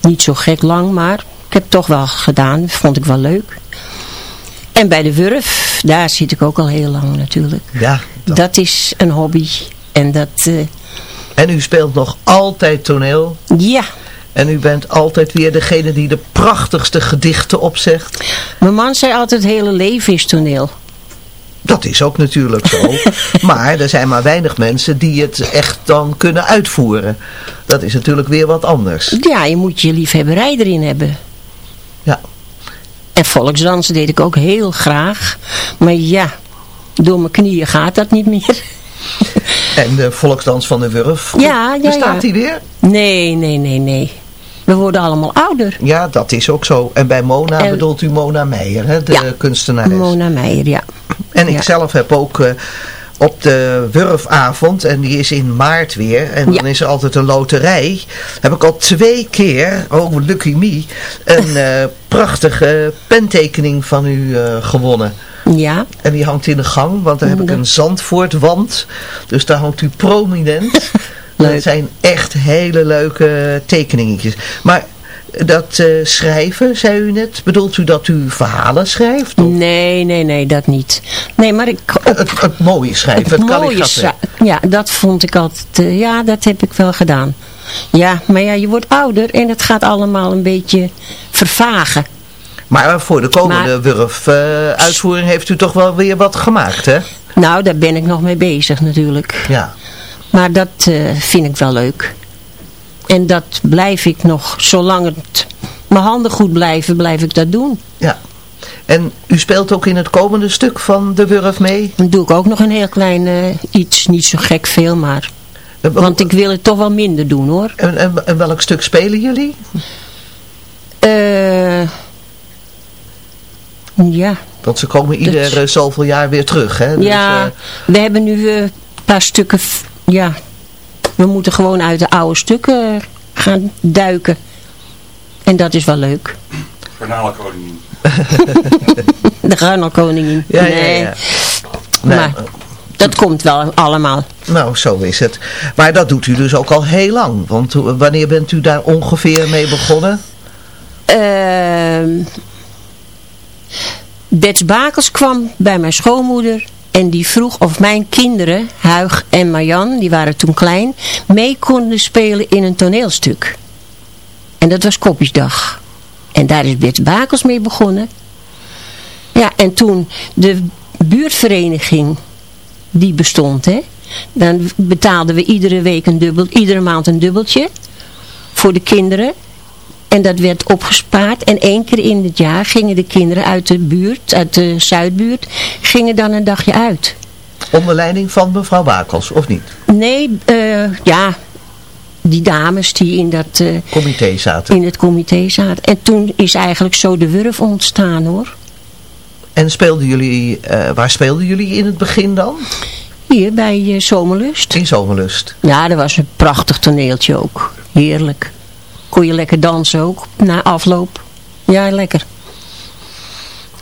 Speaker 6: Niet zo gek lang, maar heb het toch wel gedaan. Vond ik wel leuk. En bij de Wurf, daar zit ik ook al heel lang natuurlijk.
Speaker 5: Ja.
Speaker 6: Dat, is een hobby. En dat... eh,
Speaker 5: En u speelt nog altijd toneel.
Speaker 6: ja,
Speaker 5: En u bent altijd weer degene die de prachtigste gedichten opzegt.
Speaker 6: mijn man zei altijd het hele leven is toneel.
Speaker 5: Dat is ook natuurlijk zo. maar er zijn maar weinig mensen die het echt dan kunnen uitvoeren. Dat is natuurlijk weer wat anders.
Speaker 6: Ja, je moet je liefhebberij erin hebben. En volksdansen deed ik ook heel graag. Maar ja, door mijn knieën gaat dat niet meer.
Speaker 5: En de volksdans van de Wurf,
Speaker 6: Ja, ja,
Speaker 5: bestaat
Speaker 6: ja.
Speaker 5: die weer?
Speaker 6: Nee, nee, nee, nee. We worden allemaal ouder.
Speaker 5: Ja, dat is ook zo. En bij Mona
Speaker 6: En-
Speaker 5: bedoelt u Mona Meijer, hè, de
Speaker 6: Ja.
Speaker 5: kunstenares.
Speaker 6: Mona Meijer, ja.
Speaker 5: En ik
Speaker 6: Ja.
Speaker 5: zelf heb ook eh, op de Wurfavond, en die is in maart weer, en dan is er altijd een loterij, heb ik al twee keer, oh lucky me, een eh, prachtige pentekening van u eh, gewonnen.
Speaker 6: Ja.
Speaker 5: En die hangt in de gang, want daar heb ik een Zandvoortwand, dus daar hangt u prominent. Dat zijn echt hele leuke tekeningetjes. Maar dat eh, schrijven, zei u net, bedoelt u dat u verhalen schrijft?
Speaker 6: Nee, nee, nee, dat niet. Nee, maar ik...
Speaker 5: Het, het mooie schrijven, het,
Speaker 6: mooie
Speaker 5: kalligrafie.
Speaker 6: sa- Ja, dat vond ik altijd... ja, dat heb ik wel gedaan. Ja, maar ja, je wordt ouder en het gaat allemaal een beetje vervagen.
Speaker 5: Maar voor de komende Wurf-uitvoering heeft u toch wel weer wat gemaakt, hè?
Speaker 6: Nou, daar ben ik nog mee bezig natuurlijk.
Speaker 5: Ja.
Speaker 6: Maar dat eh, vind ik wel leuk. En dat blijf ik nog, zolang het mijn handen goed blijven, blijf ik dat doen.
Speaker 5: Ja. En u speelt ook in het komende stuk van de Wurf mee?
Speaker 6: Dan doe ik ook nog een heel klein eh, iets, niet zo gek veel, maar... Want ik wil het toch wel minder doen hoor.
Speaker 5: En, en, en welk stuk spelen jullie?
Speaker 6: Eh ja.
Speaker 5: Want ze komen ieder
Speaker 6: Dat-
Speaker 5: eh, zoveel jaar weer terug, hè? Dus,
Speaker 6: ja,
Speaker 5: eh,
Speaker 6: we hebben nu een paar stukken, ja, we moeten gewoon uit de oude stukken gaan duiken. En dat is wel leuk.
Speaker 7: Garnalenkoningin.
Speaker 6: De garnelkoningin.
Speaker 5: Ja, ja,
Speaker 6: nee.
Speaker 5: ja.
Speaker 6: Maar dat komt wel allemaal.
Speaker 5: Nou, zo is het. Maar dat doet u dus ook al heel lang. Want wanneer bent u daar ongeveer mee begonnen?
Speaker 6: Ehm Bets Bakels kwam bij mijn schoonmoeder en die vroeg of mijn kinderen, Huig en Marjan, die waren toen klein, mee konden spelen in een toneelstuk. En dat was Kopjesdag. En daar is Bets Bakels mee begonnen. Ja, en toen de buurtvereniging, die bestond, hè, dan betaalden we iedere week een dubbel, iedere maand een dubbeltje voor de kinderen. En dat werd opgespaard. En één keer in het jaar gingen de kinderen uit de buurt, uit de Zuidbuurt, gingen dan een dagje uit.
Speaker 5: Onder leiding van mevrouw Bakels, of niet?
Speaker 6: Nee, eh, ja, die dames die in dat... eh,
Speaker 5: Comité zaten.
Speaker 6: In het comité zaten. En toen is eigenlijk zo de Wurf ontstaan hoor.
Speaker 5: En speelden jullie, eh, waar speelden jullie in het begin dan?
Speaker 6: Hier bij Zomerlust.
Speaker 5: In Zomerlust.
Speaker 6: Ja, dat was een prachtig toneeltje ook. Heerlijk. Kon je lekker dansen ook, na afloop. Ja, lekker.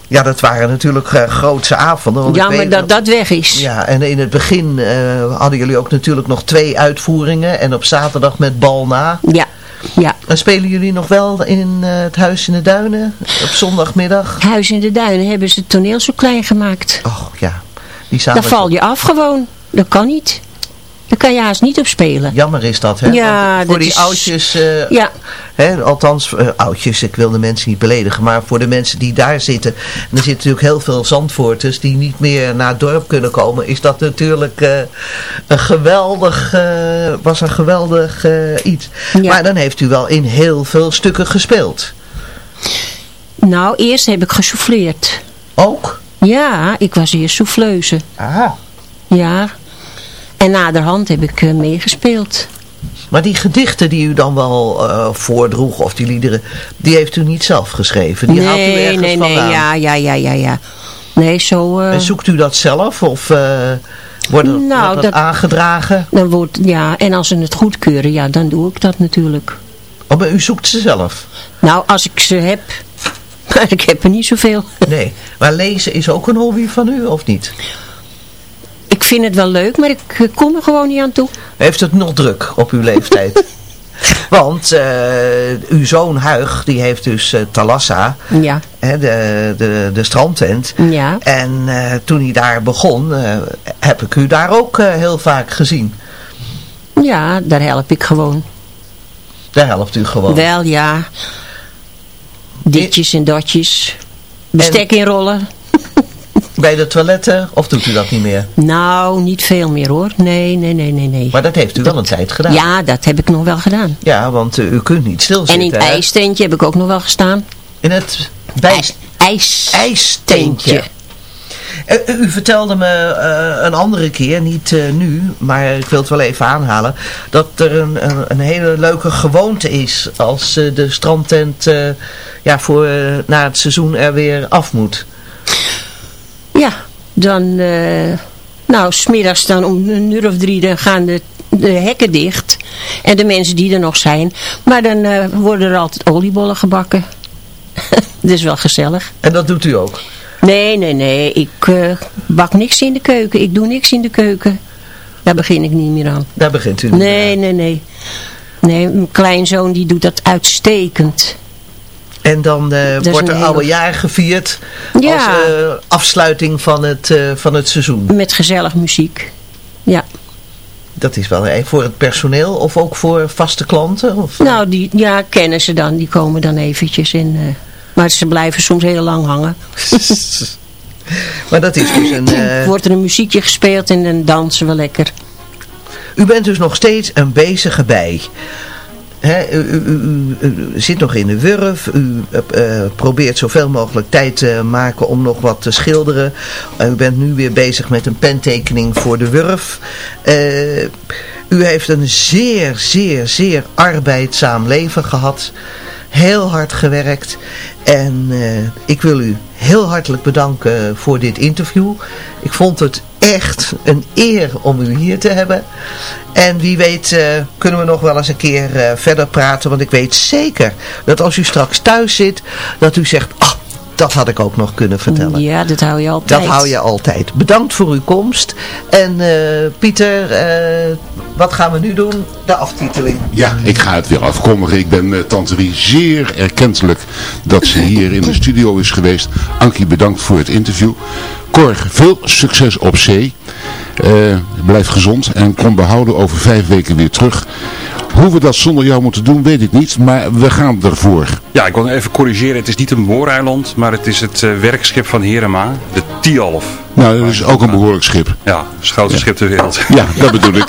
Speaker 5: Ja, dat waren natuurlijk eh, grootse avonden.
Speaker 6: Jammer dat
Speaker 5: nog-
Speaker 6: dat weg is.
Speaker 5: Ja, en in het begin eh, hadden jullie ook natuurlijk nog twee uitvoeringen. En op zaterdag met bal na.
Speaker 6: Ja, ja.
Speaker 5: En spelen jullie nog wel in eh, het Huis in de Duinen op zondagmiddag?
Speaker 6: Huis in de Duinen hebben ze het toneel zo klein gemaakt.
Speaker 5: Oh ja, die
Speaker 6: Daar val je af gewoon. Dat kan niet. Daar kan je haast niet op spelen.
Speaker 5: Jammer is dat, hè?
Speaker 6: Ja,
Speaker 5: voor
Speaker 6: dat
Speaker 5: die
Speaker 6: is-
Speaker 5: oudjes, eh,
Speaker 6: Ja.
Speaker 5: hè, althans eh, oudjes, ik wil de mensen niet beledigen, maar voor de mensen die daar zitten, en er zitten natuurlijk heel veel zandvoorters die niet meer naar het dorp kunnen komen, is dat natuurlijk eh, een geweldig, was een geweldig iets. Maar dan heeft u wel in heel veel stukken gespeeld.
Speaker 6: Nou, eerst heb ik gesouffleerd.
Speaker 5: Ook?
Speaker 6: Ja, ik was eerst souffleuse.
Speaker 5: Ah.
Speaker 6: Ja. En naderhand heb ik eh, meegespeeld.
Speaker 5: Maar die gedichten die u dan wel eh, voordroeg, of die liederen, die heeft u niet zelf geschreven. Die haalt u
Speaker 6: nee,
Speaker 5: ergens
Speaker 6: nee, nee,
Speaker 5: vandaan.
Speaker 6: ja, ja, ja, ja, ja. Nee, zo... eh,
Speaker 5: En zoekt u dat zelf of wordt het,
Speaker 6: Nou,
Speaker 5: wordt
Speaker 6: dat-
Speaker 5: aangedragen?
Speaker 6: Dan wordt, ja, en als ze het goedkeuren, ja, dan doe ik dat natuurlijk.
Speaker 5: Oh, maar u zoekt ze zelf?
Speaker 6: Nou, als ik ze heb, maar ik heb er niet zoveel.
Speaker 5: Nee, maar lezen is ook een hobby van u, of niet?
Speaker 6: Ik vind het wel leuk, maar ik kom er gewoon niet aan toe.
Speaker 5: Heeft het nog druk op uw leeftijd? Want eh, uw zoon Huig, die heeft dus eh, Talassa,
Speaker 6: Ja.
Speaker 5: hè, de, de, de strandtent.
Speaker 6: Ja.
Speaker 5: En eh, toen hij daar begon, heb ik u daar ook heel vaak gezien.
Speaker 6: Ja, daar help ik gewoon.
Speaker 5: Daar helpt u gewoon.
Speaker 6: Wel, ja. Ditjes en datjes. Bestek inrollen.
Speaker 5: Bij de toiletten, of doet u dat niet meer?
Speaker 6: Nou, niet veel meer hoor. Nee, nee, nee, nee, nee.
Speaker 5: Maar dat heeft u wel een tijd gedaan.
Speaker 6: Ja, dat heb ik nog wel gedaan.
Speaker 5: Ja, want eh, u kunt niet
Speaker 6: En
Speaker 5: stilzitten.
Speaker 6: in het
Speaker 5: hè?
Speaker 6: ijsteentje heb ik ook nog wel gestaan.
Speaker 5: In het bij...
Speaker 6: IJs...
Speaker 5: ijsteentje. Eh, eh, u vertelde me een andere keer, niet nu, maar ik wil het wel even aanhalen, dat er een, een, een hele leuke gewoonte is als de strandtent ja, voor, na het seizoen er weer af moet.
Speaker 6: Ja, dan... eh nou, smiddags dan om een uur of drie dan gaan de, de hekken dicht. En de mensen die er nog zijn. Maar dan eh, worden er altijd oliebollen gebakken. dat is wel gezellig.
Speaker 5: En dat doet u ook?
Speaker 6: Nee, nee, nee. Ik eh, bak niks in de keuken. Ik doe niks in de keuken. Daar begin ik niet meer aan.
Speaker 5: Daar begint u niet
Speaker 6: Nee, nee, nee. Nee, mijn kleinzoon die doet dat uitstekend.
Speaker 5: En dan eh, wordt er oude jaar gevierd
Speaker 6: Ja.
Speaker 5: als eh, afsluiting van het, eh, van het seizoen.
Speaker 6: Met gezellig muziek. Ja.
Speaker 5: Dat is wel voor het personeel of ook voor vaste klanten? Of?
Speaker 6: Nou, die ja, kennen ze dan. Die komen dan eventjes in. maar ze blijven soms heel lang hangen.
Speaker 5: Maar dat is dus een...
Speaker 6: Wordt er een muziekje gespeeld en dan dansen we lekker.
Speaker 5: U bent dus nog steeds een bezige bij. U, zit nog in de wurf. U eh, eh, probeert zoveel mogelijk tijd te maken om nog wat te schilderen. Eh, u bent nu weer bezig met een pentekening voor de wurf. Eh, u heeft een zeer, zeer, zeer arbeidzaam leven gehad. Heel hard gewerkt. En eh, ik wil u heel hartelijk bedanken voor dit interview. Ik vond het echt een eer om u hier te hebben. En wie weet eh, kunnen we nog wel eens een keer eh, verder praten. Want ik weet zeker dat als u straks thuis zit, dat u zegt... Ah, dat had ik ook nog kunnen vertellen.
Speaker 6: Ja, dat hou je altijd.
Speaker 5: Dat hou je altijd. Bedankt voor uw komst. En eh, Pieter, eh, wat gaan we nu doen? De aftiteling.
Speaker 4: Ja, ik ga het weer afkondigen. Ik ben met Tante Rie zeer erkentelijk dat ze hier in de studio is geweest. Ankie, bedankt voor het interview. Cor, veel succes op zee. Eh, blijf gezond en kom behouden over vijf weken weer terug. Hoe we dat zonder jou moeten doen, weet ik niet. Maar we gaan ervoor.
Speaker 7: Ja, ik wil even corrigeren. Het is niet een booreiland, maar het is het eh, werkschip van Herema, de Tialf.
Speaker 4: Nou, dat is ook een behoorlijk schip.
Speaker 7: Ja, het grootste schip ter wereld.
Speaker 4: Ja, dat bedoel ik.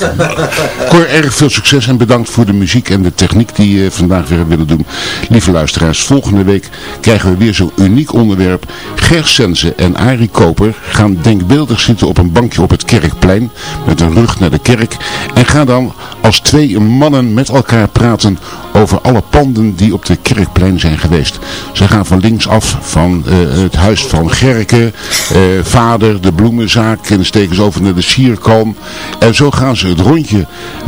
Speaker 4: Cor, erg veel succes en bedankt voor de muziek en de techniek die je vandaag weer willen doen. Lieve luisteraars, volgende week krijgen we weer zo'n uniek onderwerp. Ger Sense en Arie Koper gaan denkbeeldig zitten op een bankje op het Kerkplein met een rug naar de kerk. En gaan dan als twee mannen met elkaar praten over alle panden die op de Kerkplein zijn geweest. Ze gaan van links af van eh, het huis van Gerke, eh, vader, de bloemenzaak en dan steken ze over naar de sierkalm. En zo gaan ze het rondje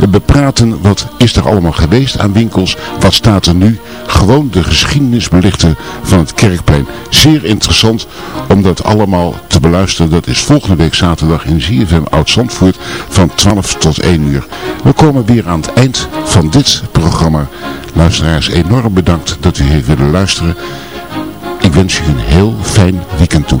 Speaker 4: bepraten. Wat is er allemaal geweest aan winkels? Wat staat er nu? Gewoon de geschiedenis belichten van het Kerkplein. Zeer interessant om dat allemaal te beluisteren. Dat is volgende week zaterdag in ZFM Oud-Zandvoort van 12 tot 1 uur. We komen weer aan het eind van dit programma. Luisteraars, enorm bedankt dat u heeft willen luisteren. Ik wens u een heel fijn weekend toe.